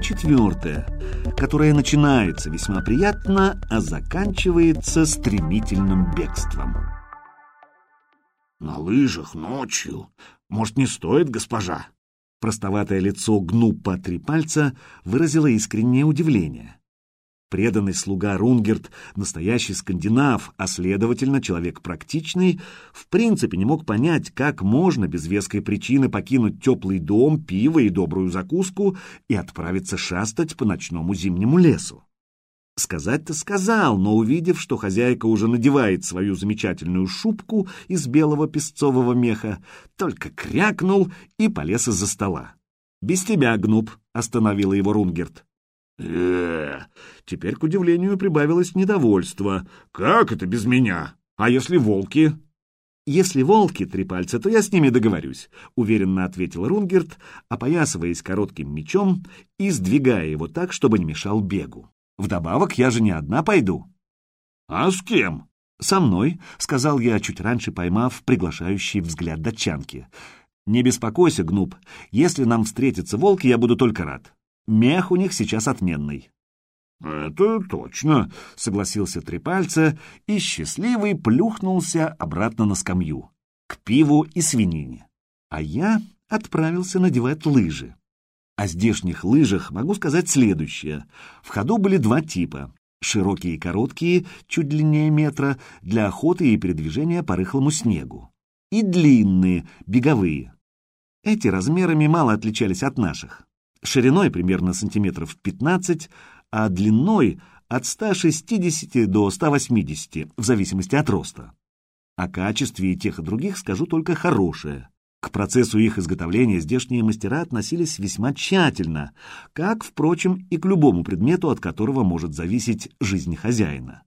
четвертая, которая начинается весьма приятно, а заканчивается стремительным бегством. «На лыжах ночью. Может, не стоит, госпожа?» Простоватое лицо Гнупа три пальца выразило искреннее удивление. Преданный слуга Рунгерт, настоящий скандинав, а следовательно человек практичный, в принципе не мог понять, как можно без веской причины покинуть теплый дом, пиво и добрую закуску и отправиться шастать по ночному зимнему лесу. Сказать-то сказал, но увидев, что хозяйка уже надевает свою замечательную шубку из белого песцового меха, только крякнул и полез из-за стола. «Без тебя, Гнуб», — остановила его Рунгерт э Теперь, к удивлению, прибавилось недовольство. «Как это без меня? А если волки?» «Если волки три пальца, то я с ними договорюсь», — уверенно ответил Рунгерт, опоясываясь коротким мечом и сдвигая его так, чтобы не мешал бегу. «Вдобавок, я же не одна пойду». «А с кем?» «Со мной», — сказал я, чуть раньше поймав приглашающий взгляд датчанки. «Не беспокойся, Гнуб, если нам встретятся волки, я буду только рад. Мех у них сейчас отменный. «Это точно», — согласился Трепальца и счастливый плюхнулся обратно на скамью, к пиву и свинине. А я отправился надевать лыжи. О здешних лыжах могу сказать следующее. В ходу были два типа. Широкие и короткие, чуть длиннее метра, для охоты и передвижения по рыхлому снегу. И длинные, беговые. Эти размерами мало отличались от наших шириной примерно сантиметров 15, а длиной от 160 до 180, в зависимости от роста. О качестве и тех и других скажу только хорошее. К процессу их изготовления здешние мастера относились весьма тщательно, как, впрочем, и к любому предмету, от которого может зависеть жизнь хозяина.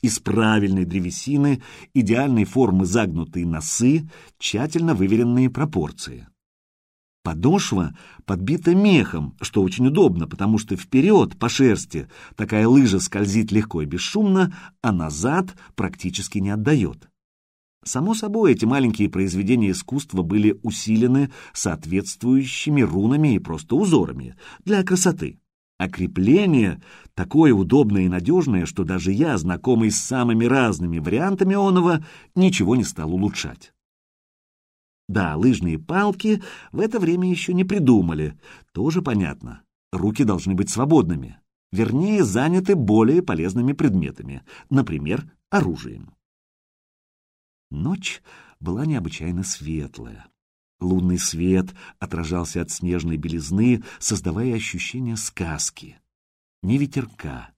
Из правильной древесины, идеальной формы загнутые носы, тщательно выверенные пропорции. Подошва подбита мехом, что очень удобно, потому что вперед, по шерсти, такая лыжа скользит легко и бесшумно, а назад практически не отдает. Само собой, эти маленькие произведения искусства были усилены соответствующими рунами и просто узорами для красоты. А крепление такое удобное и надежное, что даже я, знакомый с самыми разными вариантами оного, ничего не стал улучшать. Да, лыжные палки в это время еще не придумали. Тоже понятно. Руки должны быть свободными. Вернее, заняты более полезными предметами, например, оружием. Ночь была необычайно светлая. Лунный свет отражался от снежной белизны, создавая ощущение сказки. Не ветерка.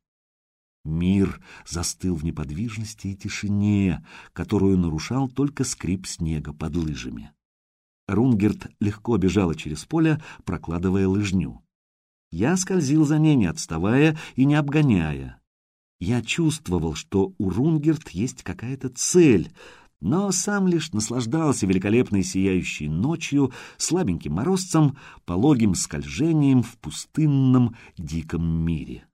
Мир застыл в неподвижности и тишине, которую нарушал только скрип снега под лыжами. Рунгерт легко бежала через поле, прокладывая лыжню. Я скользил за ней, не отставая и не обгоняя. Я чувствовал, что у Рунгерт есть какая-то цель, но сам лишь наслаждался великолепной сияющей ночью, слабеньким морозцем, пологим скольжением в пустынном диком мире.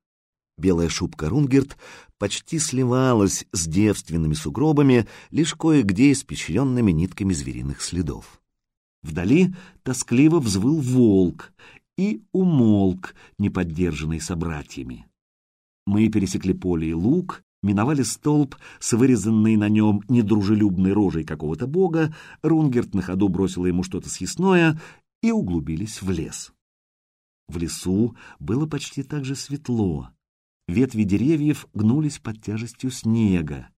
Белая шубка Рунгерт почти сливалась с девственными сугробами, лишь кое-где испещренными нитками звериных следов. Вдали тоскливо взвыл волк и умолк, неподдержанный собратьями. Мы пересекли поле и луг, миновали столб с вырезанной на нем недружелюбной рожей какого-то бога, Рунгерт на ходу бросила ему что-то съестное и углубились в лес. В лесу было почти так же светло. Ветви деревьев гнулись под тяжестью снега.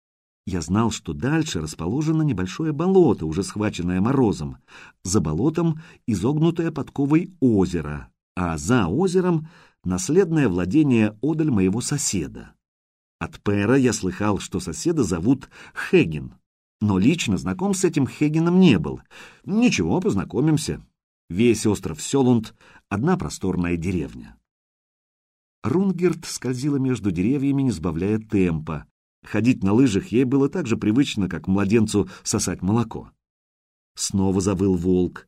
Я знал, что дальше расположено небольшое болото, уже схваченное морозом. За болотом изогнутое подковой озеро, а за озером наследное владение одаль моего соседа. От Пэра я слыхал, что соседа зовут Хеген, но лично знаком с этим Хегеном не был. Ничего, познакомимся. Весь остров Селунд — одна просторная деревня. Рунгерт скользила между деревьями, не сбавляя темпа, Ходить на лыжах ей было так же привычно, как младенцу сосать молоко. Снова завыл волк.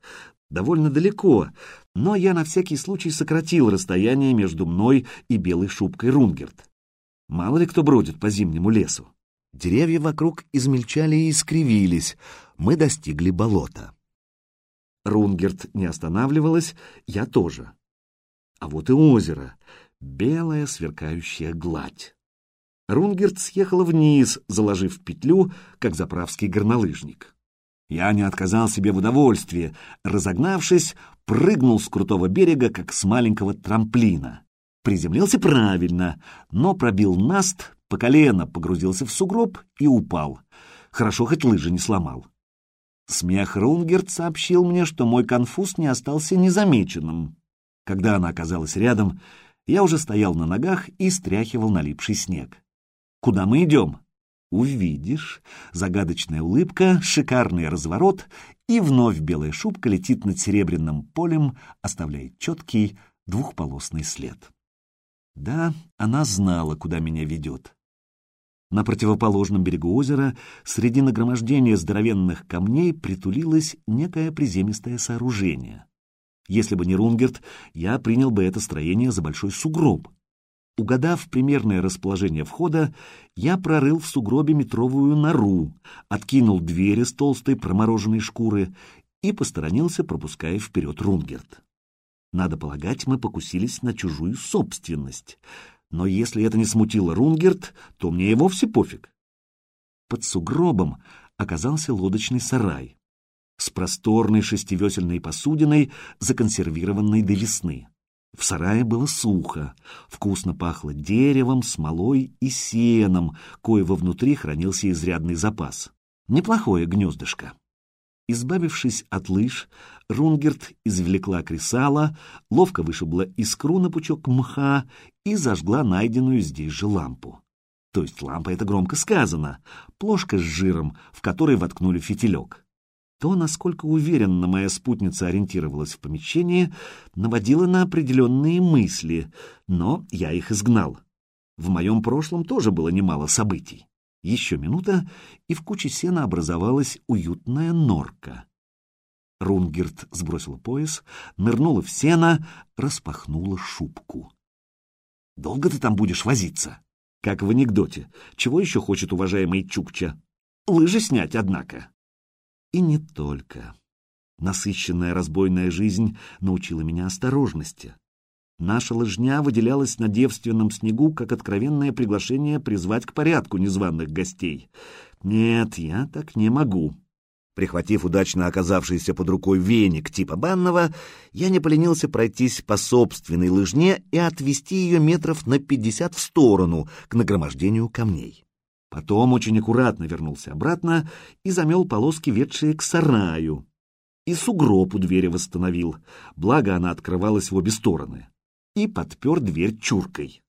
Довольно далеко, но я на всякий случай сократил расстояние между мной и белой шубкой Рунгерт. Мало ли кто бродит по зимнему лесу. Деревья вокруг измельчали и искривились. Мы достигли болота. Рунгерт не останавливалась, я тоже. А вот и озеро, белая сверкающая гладь. Рунгерт съехала вниз, заложив петлю, как заправский горнолыжник. Я не отказал себе в удовольствии, разогнавшись, прыгнул с крутого берега, как с маленького трамплина. Приземлился правильно, но пробил наст, по колено погрузился в сугроб и упал. Хорошо, хоть лыжи не сломал. Смех Рунгерт сообщил мне, что мой конфуз не остался незамеченным. Когда она оказалась рядом, я уже стоял на ногах и стряхивал налипший снег. «Куда мы идем?» «Увидишь». Загадочная улыбка, шикарный разворот, и вновь белая шубка летит над серебряным полем, оставляя четкий двухполосный след. Да, она знала, куда меня ведет. На противоположном берегу озера среди нагромождения здоровенных камней притулилось некое приземистое сооружение. Если бы не Рунгерт, я принял бы это строение за большой сугроб. Угадав примерное расположение входа, я прорыл в сугробе метровую нору, откинул двери с толстой промороженной шкуры и посторонился, пропуская вперед Рунгерт. Надо полагать, мы покусились на чужую собственность. Но если это не смутило Рунгерт, то мне и вовсе пофиг. Под сугробом оказался лодочный сарай с просторной шестивесельной посудиной, законсервированной до весны. В сарае было сухо, вкусно пахло деревом, смолой и сеном, коего внутри хранился изрядный запас. Неплохое гнездышко. Избавившись от лыж, Рунгерт извлекла кресало, ловко вышибла искру на пучок мха и зажгла найденную здесь же лампу. То есть лампа — это громко сказано, плошка с жиром, в которой воткнули фитилек. То, насколько уверенно моя спутница ориентировалась в помещении, наводило на определенные мысли, но я их изгнал. В моем прошлом тоже было немало событий. Еще минута, и в куче сена образовалась уютная норка. Рунгерт сбросила пояс, нырнула в сено, распахнула шубку. «Долго ты там будешь возиться?» «Как в анекдоте. Чего еще хочет уважаемый Чукча?» «Лыжи снять, однако». И не только. Насыщенная разбойная жизнь научила меня осторожности. Наша лыжня выделялась на девственном снегу, как откровенное приглашение призвать к порядку незваных гостей. Нет, я так не могу. Прихватив удачно оказавшийся под рукой веник типа банного, я не поленился пройтись по собственной лыжне и отвести ее метров на пятьдесят в сторону, к нагромождению камней. Потом очень аккуратно вернулся обратно и замел полоски, ведшие к сараю. И сугроб у двери восстановил, благо она открывалась в обе стороны. И подпер дверь чуркой.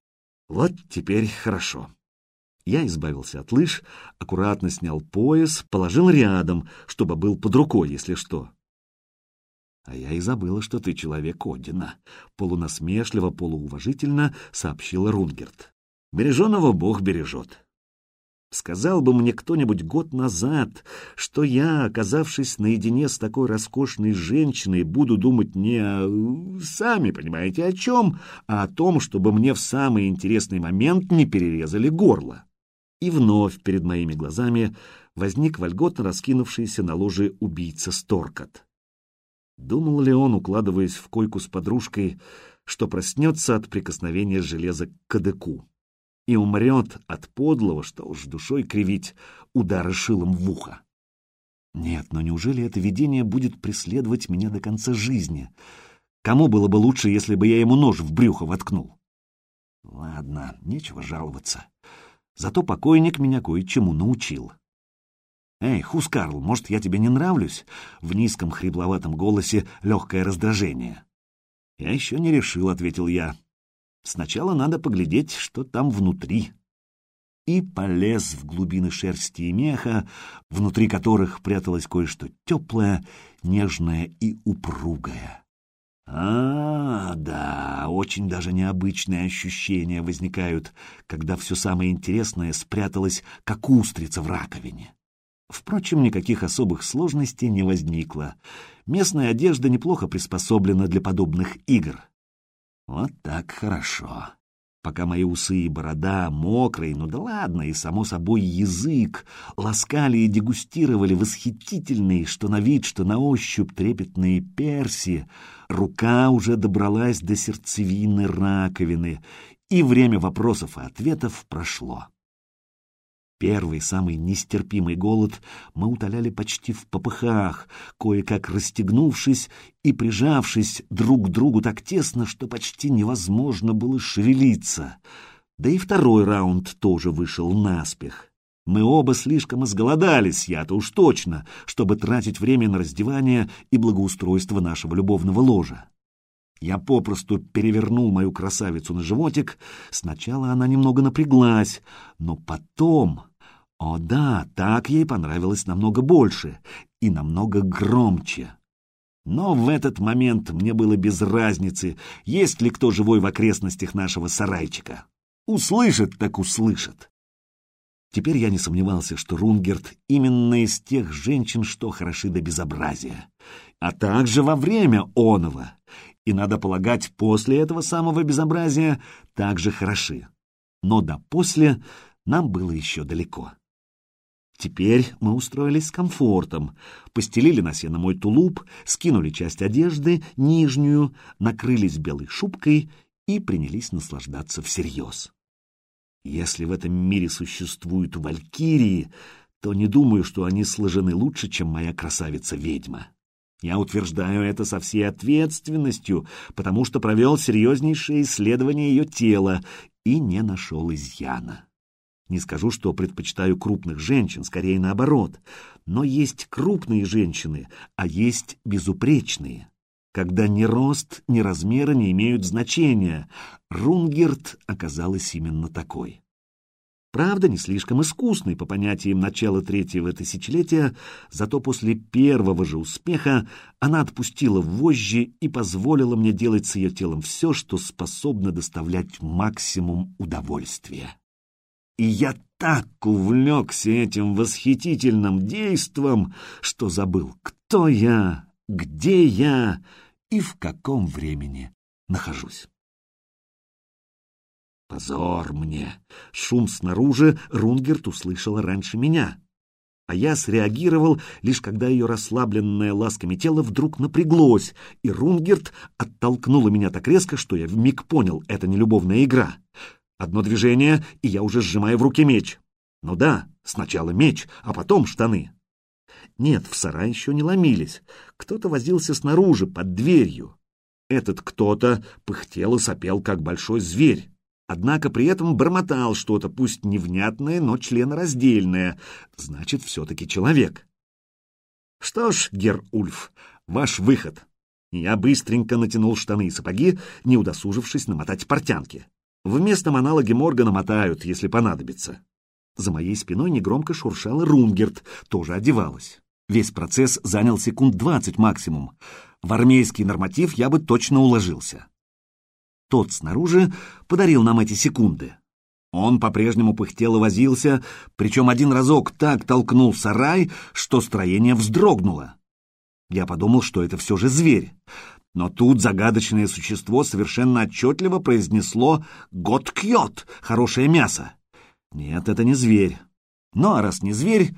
Вот теперь хорошо. Я избавился от лыж, аккуратно снял пояс, положил рядом, чтобы был под рукой, если что. А я и забыла, что ты человек Одина, полунасмешливо, полууважительно сообщила Рунгерт. Береженого Бог бережет. Сказал бы мне кто-нибудь год назад, что я, оказавшись наедине с такой роскошной женщиной, буду думать не о... сами понимаете о чем, а о том, чтобы мне в самый интересный момент не перерезали горло. И вновь перед моими глазами возник вольготно раскинувшийся на ложе убийца Сторкот. Думал ли он, укладываясь в койку с подружкой, что проснется от прикосновения железа к кадыку? И умрет от подлого, что уж душой кривить, удара шилом в ухо. Нет, но неужели это видение будет преследовать меня до конца жизни? Кому было бы лучше, если бы я ему нож в брюхо воткнул? Ладно, нечего жаловаться. Зато покойник меня кое-чему научил. «Эй, Хускарл, может, я тебе не нравлюсь?» В низком хрипловатом голосе легкое раздражение. «Я еще не решил», — ответил я. Сначала надо поглядеть, что там внутри. И полез в глубины шерсти и меха, внутри которых пряталось кое-что теплое, нежное и упругое. А, да, очень даже необычные ощущения возникают, когда все самое интересное спряталось, как устрица в раковине. Впрочем, никаких особых сложностей не возникло. Местная одежда неплохо приспособлена для подобных игр. Вот так хорошо. пока мои усы и борода, мокрые, ну да ладно, и, само собой, язык, ласкали и дегустировали восхитительные, что на вид, что на ощупь трепетные перси, рука уже добралась до сердцевины раковины, и время вопросов и ответов прошло. Первый, самый нестерпимый голод мы утоляли почти в попыхах, кое-как расстегнувшись и прижавшись друг к другу так тесно, что почти невозможно было шевелиться. Да и второй раунд тоже вышел наспех. Мы оба слишком изголодались, я-то уж точно, чтобы тратить время на раздевание и благоустройство нашего любовного ложа. Я попросту перевернул мою красавицу на животик. Сначала она немного напряглась, но потом о да, так ей понравилось намного больше и намного громче. Но в этот момент мне было без разницы, есть ли кто живой в окрестностях нашего сарайчика. Услышит так услышит. Теперь я не сомневался, что Рунгерт именно из тех женщин, что хороши до безобразия, а также во время оного, и, надо полагать, после этого самого безобразия также хороши. Но до после нам было еще далеко. Теперь мы устроились с комфортом, постелили на сено мой тулуп, скинули часть одежды, нижнюю, накрылись белой шубкой и принялись наслаждаться всерьез. Если в этом мире существуют валькирии, то не думаю, что они сложены лучше, чем моя красавица-ведьма. Я утверждаю это со всей ответственностью, потому что провел серьезнейшее исследование ее тела и не нашел изъяна. Не скажу, что предпочитаю крупных женщин, скорее наоборот. Но есть крупные женщины, а есть безупречные. Когда ни рост, ни размеры не имеют значения. Рунгерт оказалась именно такой. Правда, не слишком искусный по понятиям начала третьего тысячелетия, зато после первого же успеха она отпустила вожжи и позволила мне делать с ее телом все, что способно доставлять максимум удовольствия. И я так увлекся этим восхитительным действом, что забыл, кто я, где я и в каком времени нахожусь. Позор мне! Шум снаружи Рунгерт услышала раньше меня. А я среагировал, лишь когда ее расслабленное ласками тело вдруг напряглось, и Рунгерт оттолкнула меня так резко, что я вмиг понял, это не любовная игра. Одно движение, и я уже сжимаю в руке меч. Ну да, сначала меч, а потом штаны. Нет, в сарай еще не ломились. Кто-то возился снаружи, под дверью. Этот кто-то пыхтел и сопел, как большой зверь. Однако при этом бормотал что-то, пусть невнятное, но членораздельное. Значит, все-таки человек. Что ж, Гер Ульф, ваш выход. Я быстренько натянул штаны и сапоги, не удосужившись намотать портянки. Вместо аналоги Моргана мотают, если понадобится. За моей спиной негромко шуршала Рунгерт, тоже одевалась. Весь процесс занял секунд двадцать максимум. В армейский норматив я бы точно уложился. Тот снаружи подарил нам эти секунды. Он по-прежнему пыхтел и возился, причем один разок так толкнул сарай, что строение вздрогнуло. Я подумал, что это все же зверь. Но тут загадочное существо совершенно отчетливо произнесло «Гот кьот» — хорошее мясо. Нет, это не зверь. Ну а раз не зверь,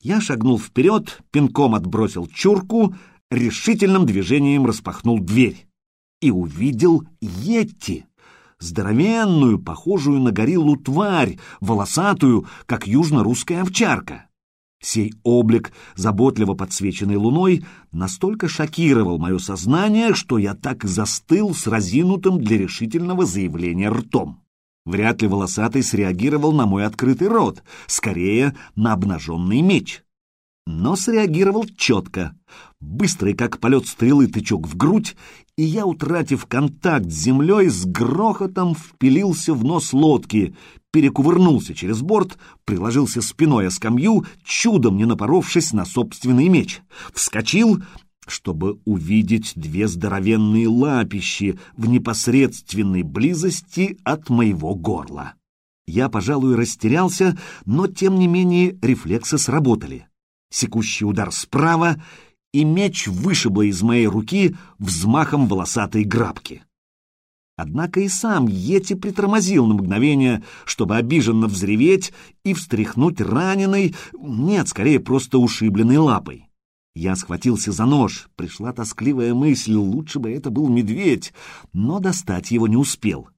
я шагнул вперед, пинком отбросил чурку, решительным движением распахнул дверь и увидел Йетти, здоровенную, похожую на гориллу тварь, волосатую, как южно-русская овчарка. Сей облик, заботливо подсвеченный луной, настолько шокировал мое сознание, что я так застыл с разинутым для решительного заявления ртом. Вряд ли волосатый среагировал на мой открытый рот, скорее на обнаженный меч. Но среагировал четко. Быстрый, как полет стрелы, тычок в грудь, и я, утратив контакт с землей, с грохотом впилился в нос лодки, перекувырнулся через борт, приложился спиной о скамью, чудом не напоровшись на собственный меч. Вскочил, чтобы увидеть две здоровенные лапищи в непосредственной близости от моего горла. Я, пожалуй, растерялся, но, тем не менее, рефлексы сработали. Секущий удар справа, и меч вышибло из моей руки взмахом волосатой грабки. Однако и сам Йети притормозил на мгновение, чтобы обиженно взреветь и встряхнуть раненой, нет, скорее просто ушибленной лапой. Я схватился за нож, пришла тоскливая мысль, лучше бы это был медведь, но достать его не успел.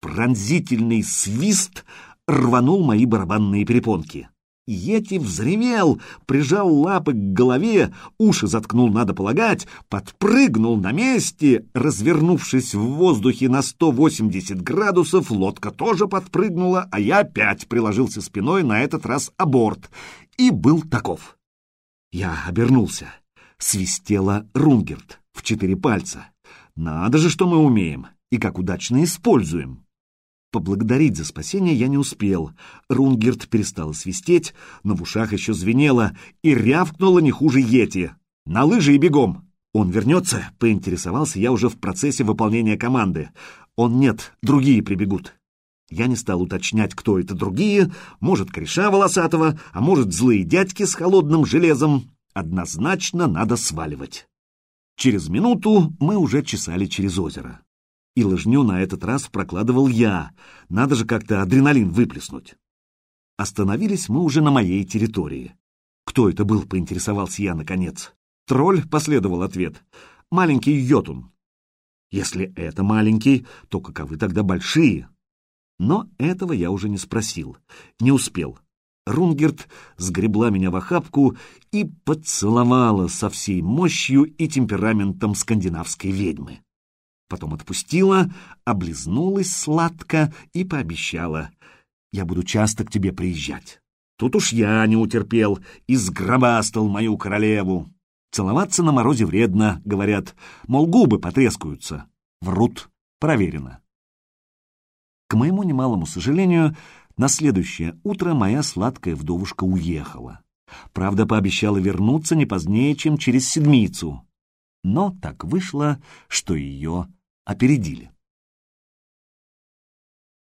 Пронзительный свист рванул мои барабанные перепонки. Йети взревел, прижал лапы к голове, уши заткнул, надо полагать, подпрыгнул на месте, развернувшись в воздухе на 180 градусов, лодка тоже подпрыгнула, а я опять приложился спиной на этот раз о борт и был таков. Я обернулся. Свистела Рунгерт в четыре пальца. Надо же, что мы умеем и как удачно используем. Поблагодарить за спасение я не успел. Рунгерт перестала свистеть, но в ушах еще звенело и рявкнула не хуже Йети. «На лыжи и бегом!» «Он вернется?» — поинтересовался я уже в процессе выполнения команды. «Он нет, другие прибегут». Я не стал уточнять, кто это другие, может, кореша волосатого, а может, злые дядьки с холодным железом. Однозначно надо сваливать. Через минуту мы уже чесали через озеро. И лыжню на этот раз прокладывал я. Надо же как-то адреналин выплеснуть. Остановились мы уже на моей территории. Кто это был, поинтересовался я наконец. Тролль последовал ответ. Маленький йотун. Если это маленький, то каковы тогда большие? Но этого я уже не спросил. Не успел. Рунгерт сгребла меня в охапку и поцеловала со всей мощью и темпераментом скандинавской ведьмы потом отпустила, облизнулась сладко и пообещала. «Я буду часто к тебе приезжать». Тут уж я не утерпел и сгробастал мою королеву. Целоваться на морозе вредно, говорят, мол, губы потрескаются. Врут, проверено. К моему немалому сожалению, на следующее утро моя сладкая вдовушка уехала. Правда, пообещала вернуться не позднее, чем через седмицу. Но так вышло, что ее опередили.